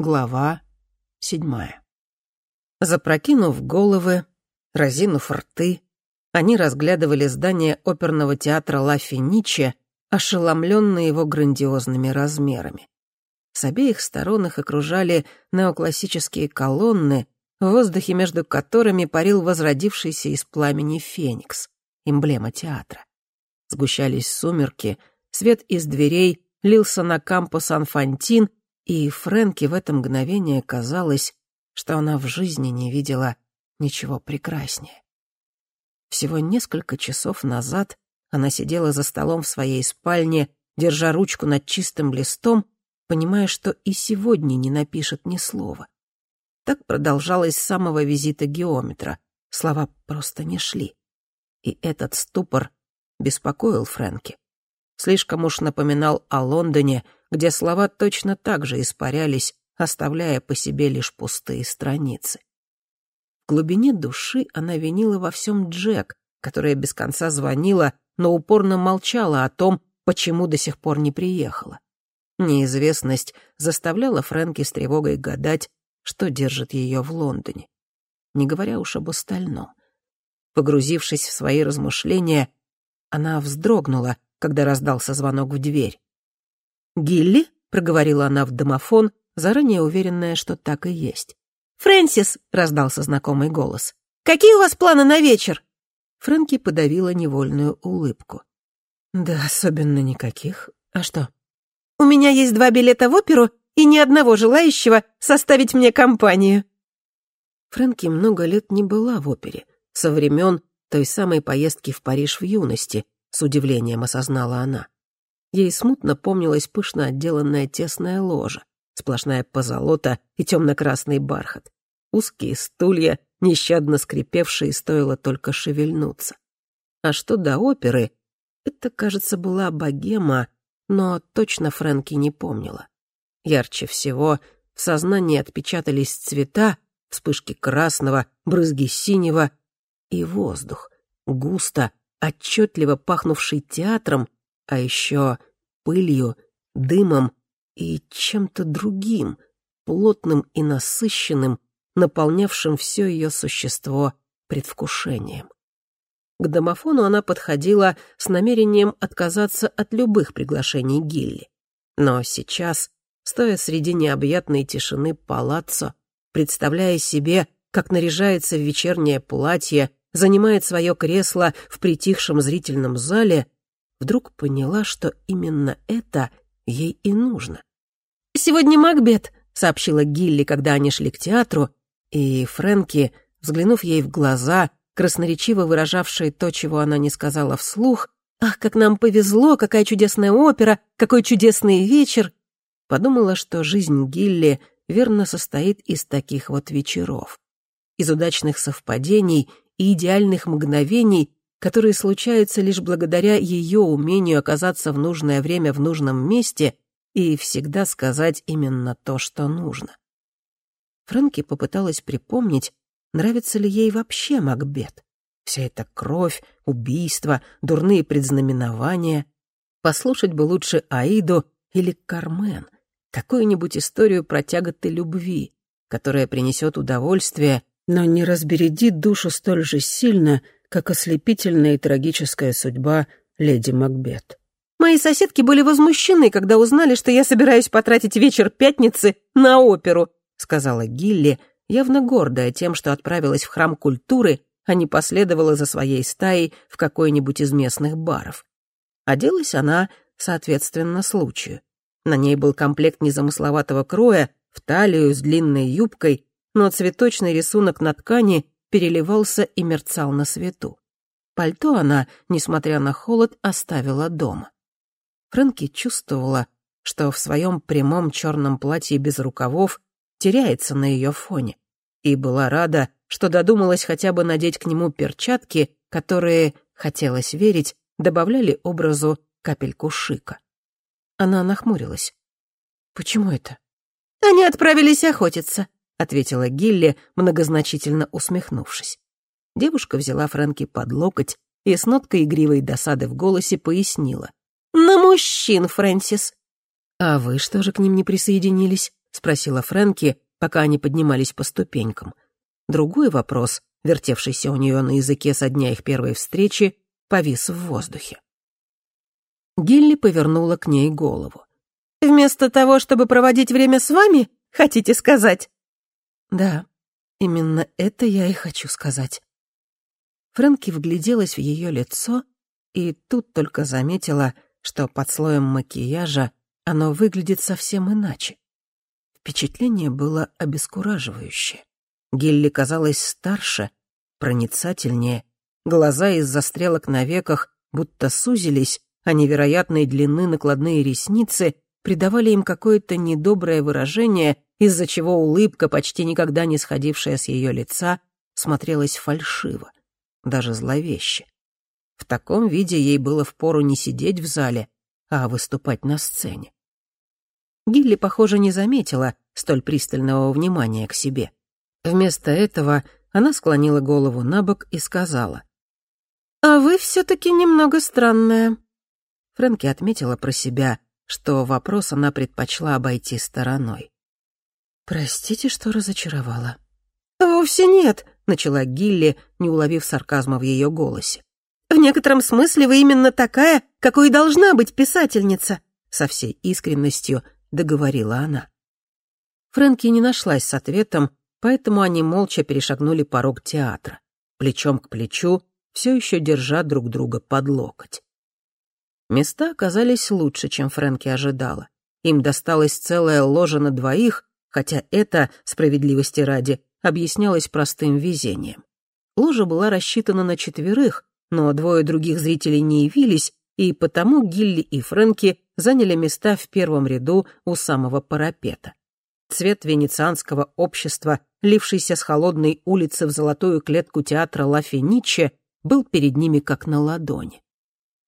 Глава седьмая. Запрокинув головы, разинув рты, они разглядывали здание оперного театра Ла Финиче, ошеломленные его грандиозными размерами. С обеих сторон их окружали неоклассические колонны, в воздухе между которыми парил возродившийся из пламени феникс, эмблема театра. Сгущались сумерки, свет из дверей лился на кампус Анфантин, и Фрэнке в это мгновение казалось, что она в жизни не видела ничего прекраснее. Всего несколько часов назад она сидела за столом в своей спальне, держа ручку над чистым листом, понимая, что и сегодня не напишет ни слова. Так продолжалось с самого визита геометра. Слова просто не шли. И этот ступор беспокоил Фрэнки. Слишком уж напоминал о Лондоне, где слова точно так же испарялись, оставляя по себе лишь пустые страницы. В глубине души она винила во всем Джек, которая без конца звонила, но упорно молчала о том, почему до сих пор не приехала. Неизвестность заставляла Фрэнки с тревогой гадать, что держит ее в Лондоне. Не говоря уж об остальном. Погрузившись в свои размышления, она вздрогнула, когда раздался звонок в дверь. «Гилли?» — проговорила она в домофон, заранее уверенная, что так и есть. «Фрэнсис!» — раздался знакомый голос. «Какие у вас планы на вечер?» Фрэнки подавила невольную улыбку. «Да особенно никаких. А что?» «У меня есть два билета в оперу и ни одного желающего составить мне компанию». Фрэнки много лет не была в опере, со времен той самой поездки в Париж в юности, с удивлением осознала она. Ей смутно помнилась пышно отделанная тесная ложа, сплошная позолота и темно-красный бархат, узкие стулья, нещадно скрипевшие, стоило только шевельнуться. А что до оперы, это, кажется, была богема, но точно Фрэнки не помнила. Ярче всего в сознании отпечатались цвета, вспышки красного, брызги синего и воздух, густо, отчетливо пахнувший театром а еще пылью, дымом и чем-то другим, плотным и насыщенным, наполнявшим все ее существо предвкушением. К домофону она подходила с намерением отказаться от любых приглашений Гилли. Но сейчас, стоя среди необъятной тишины палаццо, представляя себе, как наряжается в вечернее платье, занимает свое кресло в притихшем зрительном зале, вдруг поняла, что именно это ей и нужно. «Сегодня Макбет», — сообщила Гилли, когда они шли к театру, и Фрэнки, взглянув ей в глаза, красноречиво выражавшие то, чего она не сказала вслух, «Ах, как нам повезло, какая чудесная опера, какой чудесный вечер!» Подумала, что жизнь Гилли верно состоит из таких вот вечеров. Из удачных совпадений и идеальных мгновений, которые случаются лишь благодаря ее умению оказаться в нужное время в нужном месте и всегда сказать именно то, что нужно. Фрэнки попыталась припомнить, нравится ли ей вообще Макбет. Вся эта кровь, убийства, дурные предзнаменования. Послушать бы лучше Аиду или Кармен, какую-нибудь историю про тяготы любви, которая принесет удовольствие, но не разбередит душу столь же сильно, как ослепительная и трагическая судьба леди Макбет. Мои соседки были возмущены, когда узнали, что я собираюсь потратить вечер пятницы на оперу, сказала Гилли, явно гордая тем, что отправилась в храм культуры, а не последовала за своей стаей в какой-нибудь из местных баров. Оделась она, соответственно, случаю. На ней был комплект незамысловатого кроя, в талию с длинной юбкой, но цветочный рисунок на ткани переливался и мерцал на свету. Пальто она, несмотря на холод, оставила дома. Фрэнки чувствовала, что в своем прямом черном платье без рукавов теряется на ее фоне, и была рада, что додумалась хотя бы надеть к нему перчатки, которые, хотелось верить, добавляли образу капельку шика. Она нахмурилась. «Почему это?» «Они отправились охотиться. — ответила Гилли, многозначительно усмехнувшись. Девушка взяла Фрэнки под локоть и с ноткой игривой досады в голосе пояснила. «На мужчин, Фрэнсис!» «А вы что же к ним не присоединились?» — спросила Фрэнки, пока они поднимались по ступенькам. Другой вопрос, вертевшийся у нее на языке со дня их первой встречи, повис в воздухе. Гилли повернула к ней голову. «Вместо того, чтобы проводить время с вами, хотите сказать?» «Да, именно это я и хочу сказать». Фрэнки вгляделась в ее лицо и тут только заметила, что под слоем макияжа оно выглядит совсем иначе. Впечатление было обескураживающее. Гилли казалась старше, проницательнее, глаза из-за стрелок на веках будто сузились, а невероятной длины накладные ресницы придавали им какое-то недоброе выражение, из-за чего улыбка, почти никогда не сходившая с ее лица, смотрелась фальшиво, даже зловеще. В таком виде ей было впору не сидеть в зале, а выступать на сцене. Гилли, похоже, не заметила столь пристального внимания к себе. Вместо этого она склонила голову на бок и сказала. «А вы все-таки немного странная». Фрэнки отметила про себя, что вопрос она предпочла обойти стороной. «Простите, что разочаровала». «Вовсе нет», — начала Гилли, не уловив сарказма в ее голосе. «В некотором смысле вы именно такая, какой должна быть писательница», — со всей искренностью договорила она. Фрэнки не нашлась с ответом, поэтому они молча перешагнули порог театра, плечом к плечу, все еще держа друг друга под локоть. Места оказались лучше, чем Фрэнки ожидала. Им досталась целая ложа на двоих, хотя это, справедливости ради, объяснялось простым везением. Ложа была рассчитана на четверых, но двое других зрителей не явились, и потому Гилли и Фрэнки заняли места в первом ряду у самого парапета. Цвет венецианского общества лившийся с холодной улицы в золотую клетку театра Ла Фениче, был перед ними как на ладони.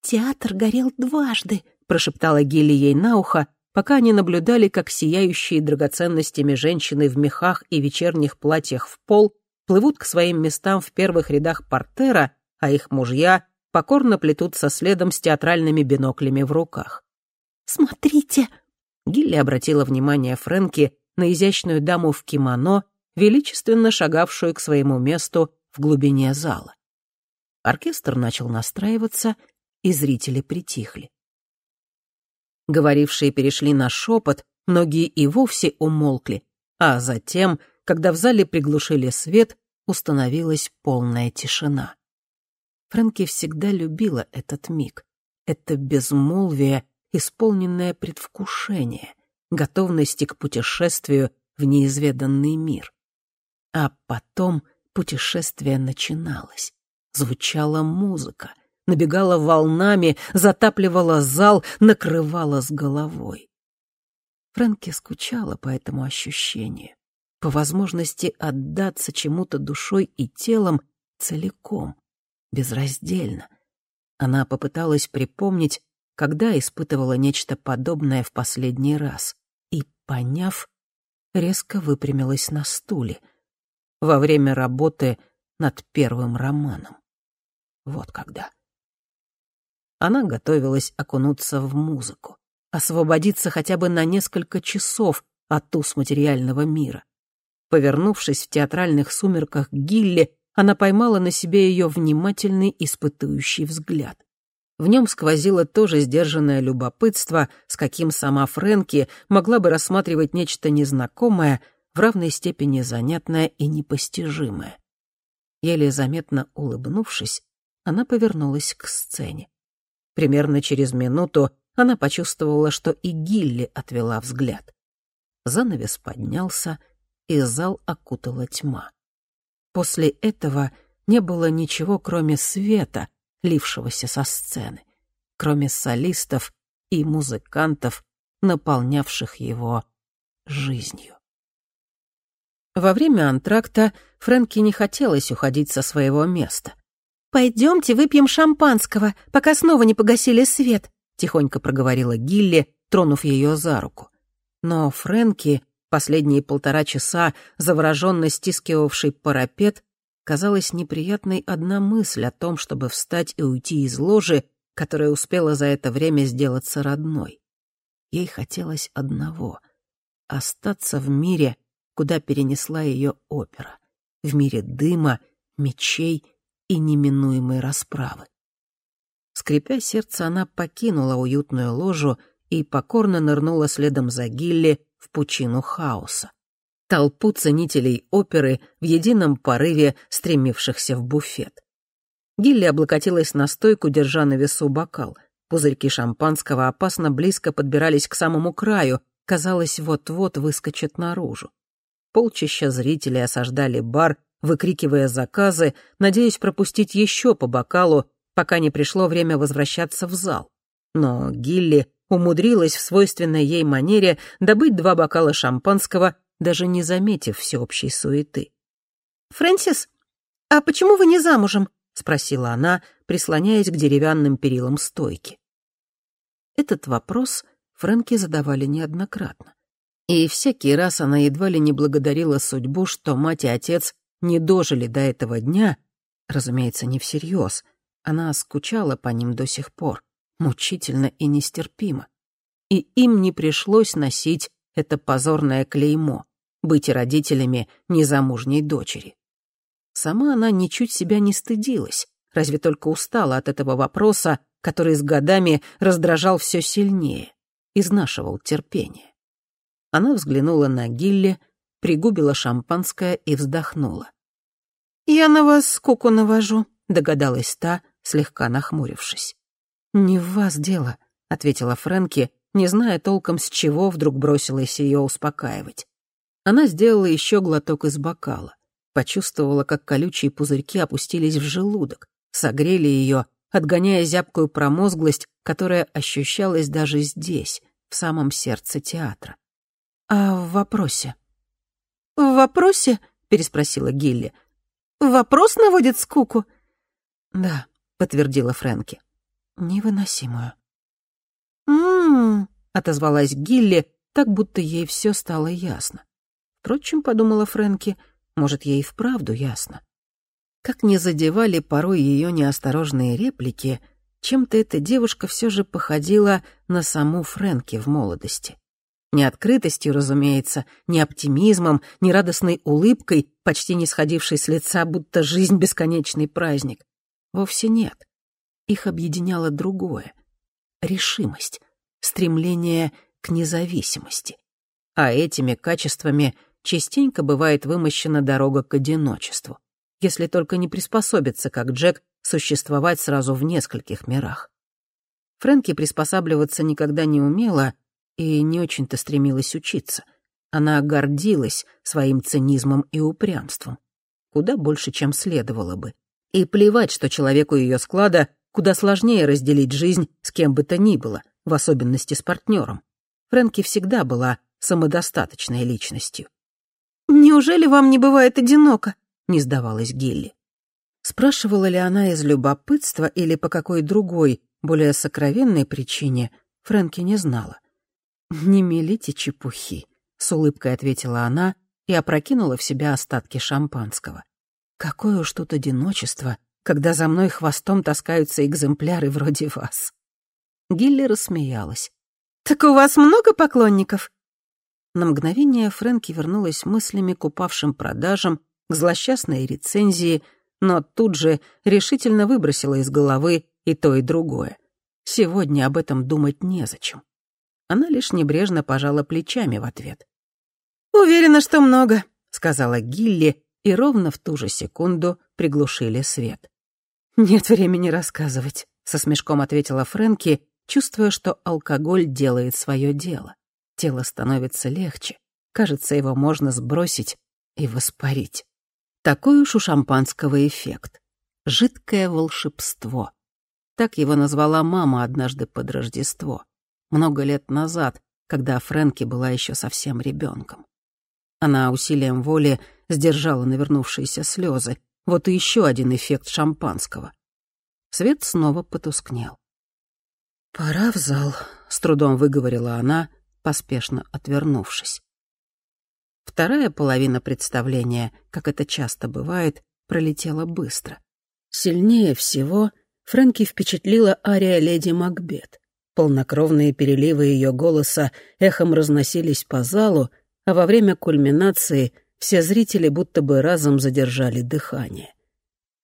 «Театр горел дважды», — прошептала Гилли ей на ухо, пока они наблюдали, как сияющие драгоценностями женщины в мехах и вечерних платьях в пол плывут к своим местам в первых рядах портера, а их мужья покорно плетутся следом с театральными биноклями в руках. «Смотрите!» Гилли обратила внимание Фрэнки на изящную даму в кимоно величественно шагавшую к своему месту в глубине зала. Оркестр начал настраиваться, и зрители притихли. Говорившие перешли на шепот, многие и вовсе умолкли, а затем, когда в зале приглушили свет, установилась полная тишина. Фрэнки всегда любила этот миг. Это безмолвие, исполненное предвкушение, готовности к путешествию в неизведанный мир. А потом путешествие начиналось. Звучала музыка, набегала волнами, затапливала зал, накрывала с головой. Фрэнки скучала по этому ощущению, по возможности отдаться чему-то душой и телом целиком, безраздельно. Она попыталась припомнить, когда испытывала нечто подобное в последний раз, и, поняв, резко выпрямилась на стуле — во время работы над первым романом. Вот когда. Она готовилась окунуться в музыку, освободиться хотя бы на несколько часов от туз материального мира. Повернувшись в театральных сумерках Гилли, она поймала на себе ее внимательный испытующий взгляд. В нем сквозило тоже сдержанное любопытство, с каким сама Фрэнки могла бы рассматривать нечто незнакомое — в равной степени занятное и непостижимое. Еле заметно улыбнувшись, она повернулась к сцене. Примерно через минуту она почувствовала, что и Гилли отвела взгляд. Занавес поднялся, и зал окутала тьма. После этого не было ничего, кроме света, лившегося со сцены, кроме солистов и музыкантов, наполнявших его жизнью. Во время антракта Фрэнки не хотелось уходить со своего места. «Пойдемте выпьем шампанского, пока снова не погасили свет», — тихонько проговорила Гилли, тронув ее за руку. Но Фрэнки, последние полтора часа завороженно стискивавший парапет, казалась неприятной одна мысль о том, чтобы встать и уйти из ложи, которая успела за это время сделаться родной. Ей хотелось одного остаться в мире, куда перенесла ее опера, в мире дыма, мечей и неминуемой расправы. Скрипя сердце, она покинула уютную ложу и покорно нырнула следом за Гилли в пучину хаоса. Толпу ценителей оперы в едином порыве, стремившихся в буфет. Гилли облокотилась на стойку, держа на весу бокал. Пузырьки шампанского опасно близко подбирались к самому краю, казалось, вот-вот выскочат наружу. Полчища зрителей осаждали бар, выкрикивая заказы, надеясь пропустить еще по бокалу, пока не пришло время возвращаться в зал. Но Гилли умудрилась в свойственной ей манере добыть два бокала шампанского, даже не заметив всеобщей суеты. «Фрэнсис, а почему вы не замужем?» — спросила она, прислоняясь к деревянным перилам стойки. Этот вопрос Фрэнки задавали неоднократно. И всякий раз она едва ли не благодарила судьбу, что мать и отец не дожили до этого дня, разумеется, не всерьез. Она скучала по ним до сих пор, мучительно и нестерпимо. И им не пришлось носить это позорное клеймо — быть родителями незамужней дочери. Сама она ничуть себя не стыдилась, разве только устала от этого вопроса, который с годами раздражал все сильнее, изнашивал терпение. Она взглянула на Гилли, пригубила шампанское и вздохнула. «Я на вас скуку навожу», — догадалась та, слегка нахмурившись. «Не в вас дело», — ответила Фрэнки, не зная толком, с чего вдруг бросилась ее успокаивать. Она сделала еще глоток из бокала, почувствовала, как колючие пузырьки опустились в желудок, согрели ее, отгоняя зябкую промозглость, которая ощущалась даже здесь, в самом сердце театра. «А в вопросе?» «В вопросе?» — переспросила Гилли. «Вопрос наводит скуку?» «Да», — подтвердила Фрэнки. «Невыносимую». «М-м-м», отозвалась Гилли, так будто ей все стало ясно. Впрочем, подумала Фрэнки, может, ей вправду ясно. Как не задевали порой ее неосторожные реплики, чем-то эта девушка все же походила на саму Фрэнки в молодости. Не открытостью, разумеется, не оптимизмом, не радостной улыбкой, почти не сходившей с лица, будто жизнь — бесконечный праздник. Вовсе нет. Их объединяло другое — решимость, стремление к независимости. А этими качествами частенько бывает вымощена дорога к одиночеству, если только не приспособиться, как Джек, существовать сразу в нескольких мирах. Фрэнки приспосабливаться никогда не умела — и не очень-то стремилась учиться. Она гордилась своим цинизмом и упрямством. Куда больше, чем следовало бы. И плевать, что человеку ее склада куда сложнее разделить жизнь с кем бы то ни было, в особенности с партнером. Фрэнки всегда была самодостаточной личностью. «Неужели вам не бывает одиноко?» — не сдавалась Гилли. Спрашивала ли она из любопытства или по какой другой, более сокровенной причине, Фрэнки не знала. «Не мелите чепухи», — с улыбкой ответила она и опрокинула в себя остатки шампанского. «Какое уж тут одиночество, когда за мной хвостом таскаются экземпляры вроде вас». Гилли рассмеялась. «Так у вас много поклонников?» На мгновение Фрэнки вернулась мыслями к упавшим продажам, к злосчастной рецензии, но тут же решительно выбросила из головы и то, и другое. Сегодня об этом думать незачем. Она лишь небрежно пожала плечами в ответ. «Уверена, что много», — сказала Гилли, и ровно в ту же секунду приглушили свет. «Нет времени рассказывать», — со смешком ответила Фрэнки, чувствуя, что алкоголь делает свое дело. Тело становится легче, кажется, его можно сбросить и воспарить. Такой уж у шампанского эффект. Жидкое волшебство. Так его назвала мама однажды под Рождество много лет назад, когда Фрэнки была еще совсем ребенком. Она усилием воли сдержала навернувшиеся слезы. Вот и еще один эффект шампанского. Свет снова потускнел. «Пора в зал», — с трудом выговорила она, поспешно отвернувшись. Вторая половина представления, как это часто бывает, пролетела быстро. Сильнее всего Фрэнки впечатлила ария леди Макбет. Полнокровные переливы ее голоса эхом разносились по залу, а во время кульминации все зрители будто бы разом задержали дыхание.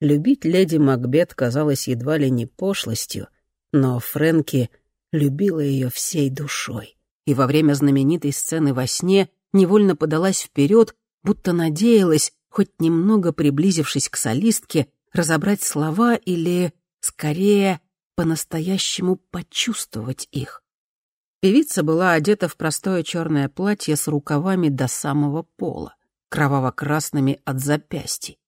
Любить леди Макбет казалось едва ли не пошлостью, но Фрэнки любила ее всей душой. И во время знаменитой сцены во сне невольно подалась вперед, будто надеялась, хоть немного приблизившись к солистке, разобрать слова или, скорее, по-настоящему почувствовать их. Певица была одета в простое черное платье с рукавами до самого пола, кроваво-красными от запястий.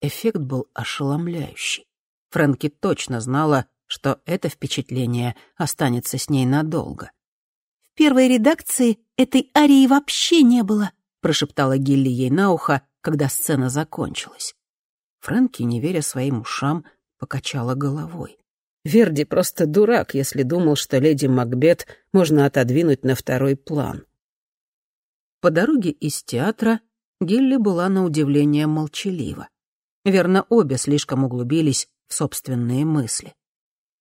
Эффект был ошеломляющий. Фрэнки точно знала, что это впечатление останется с ней надолго. «В первой редакции этой арии вообще не было», — прошептала Гилли ей на ухо, когда сцена закончилась. Фрэнки, не веря своим ушам, покачала головой. Верди просто дурак, если думал, что леди Макбет можно отодвинуть на второй план. По дороге из театра Гилли была на удивление молчалива. Верно, обе слишком углубились в собственные мысли.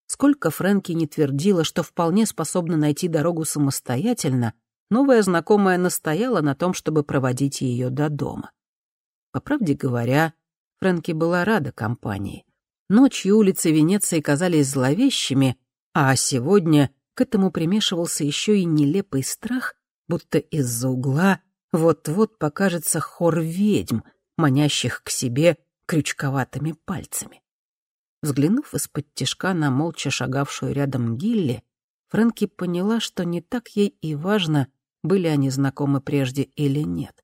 Сколько Фрэнки не твердила, что вполне способна найти дорогу самостоятельно, новая знакомая настояла на том, чтобы проводить ее до дома. По правде говоря, Фрэнки была рада компании. Ночью улицы Венеции казались зловещими, а сегодня к этому примешивался еще и нелепый страх, будто из-за угла вот-вот покажется хор ведьм, манящих к себе крючковатыми пальцами. Взглянув из-под тишка на молча шагавшую рядом Гилли, Фрэнки поняла, что не так ей и важно, были они знакомы прежде или нет.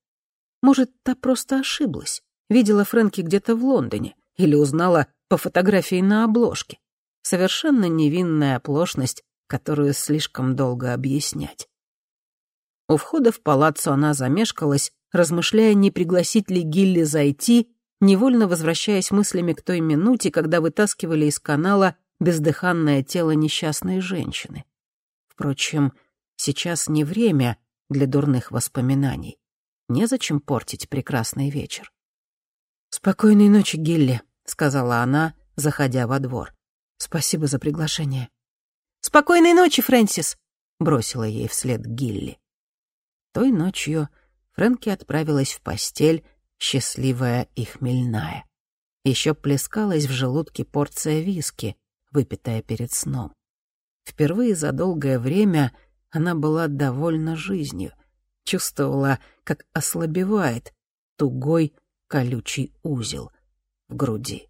Может, та просто ошиблась, видела Фрэнки где-то в Лондоне или узнала по фотографии на обложке. Совершенно невинная оплошность, которую слишком долго объяснять. У входа в палаццо она замешкалась, размышляя, не пригласить ли Гилли зайти невольно возвращаясь мыслями к той минуте, когда вытаскивали из канала бездыханное тело несчастной женщины. Впрочем, сейчас не время для дурных воспоминаний. Незачем портить прекрасный вечер. «Спокойной ночи, Гилли», — сказала она, заходя во двор. «Спасибо за приглашение». «Спокойной ночи, Фрэнсис», — бросила ей вслед Гилли. Той ночью Фрэнки отправилась в постель счастливая и хмельная. Еще плескалась в желудке порция виски, выпитая перед сном. Впервые за долгое время она была довольна жизнью, чувствовала, как ослабевает тугой колючий узел в груди.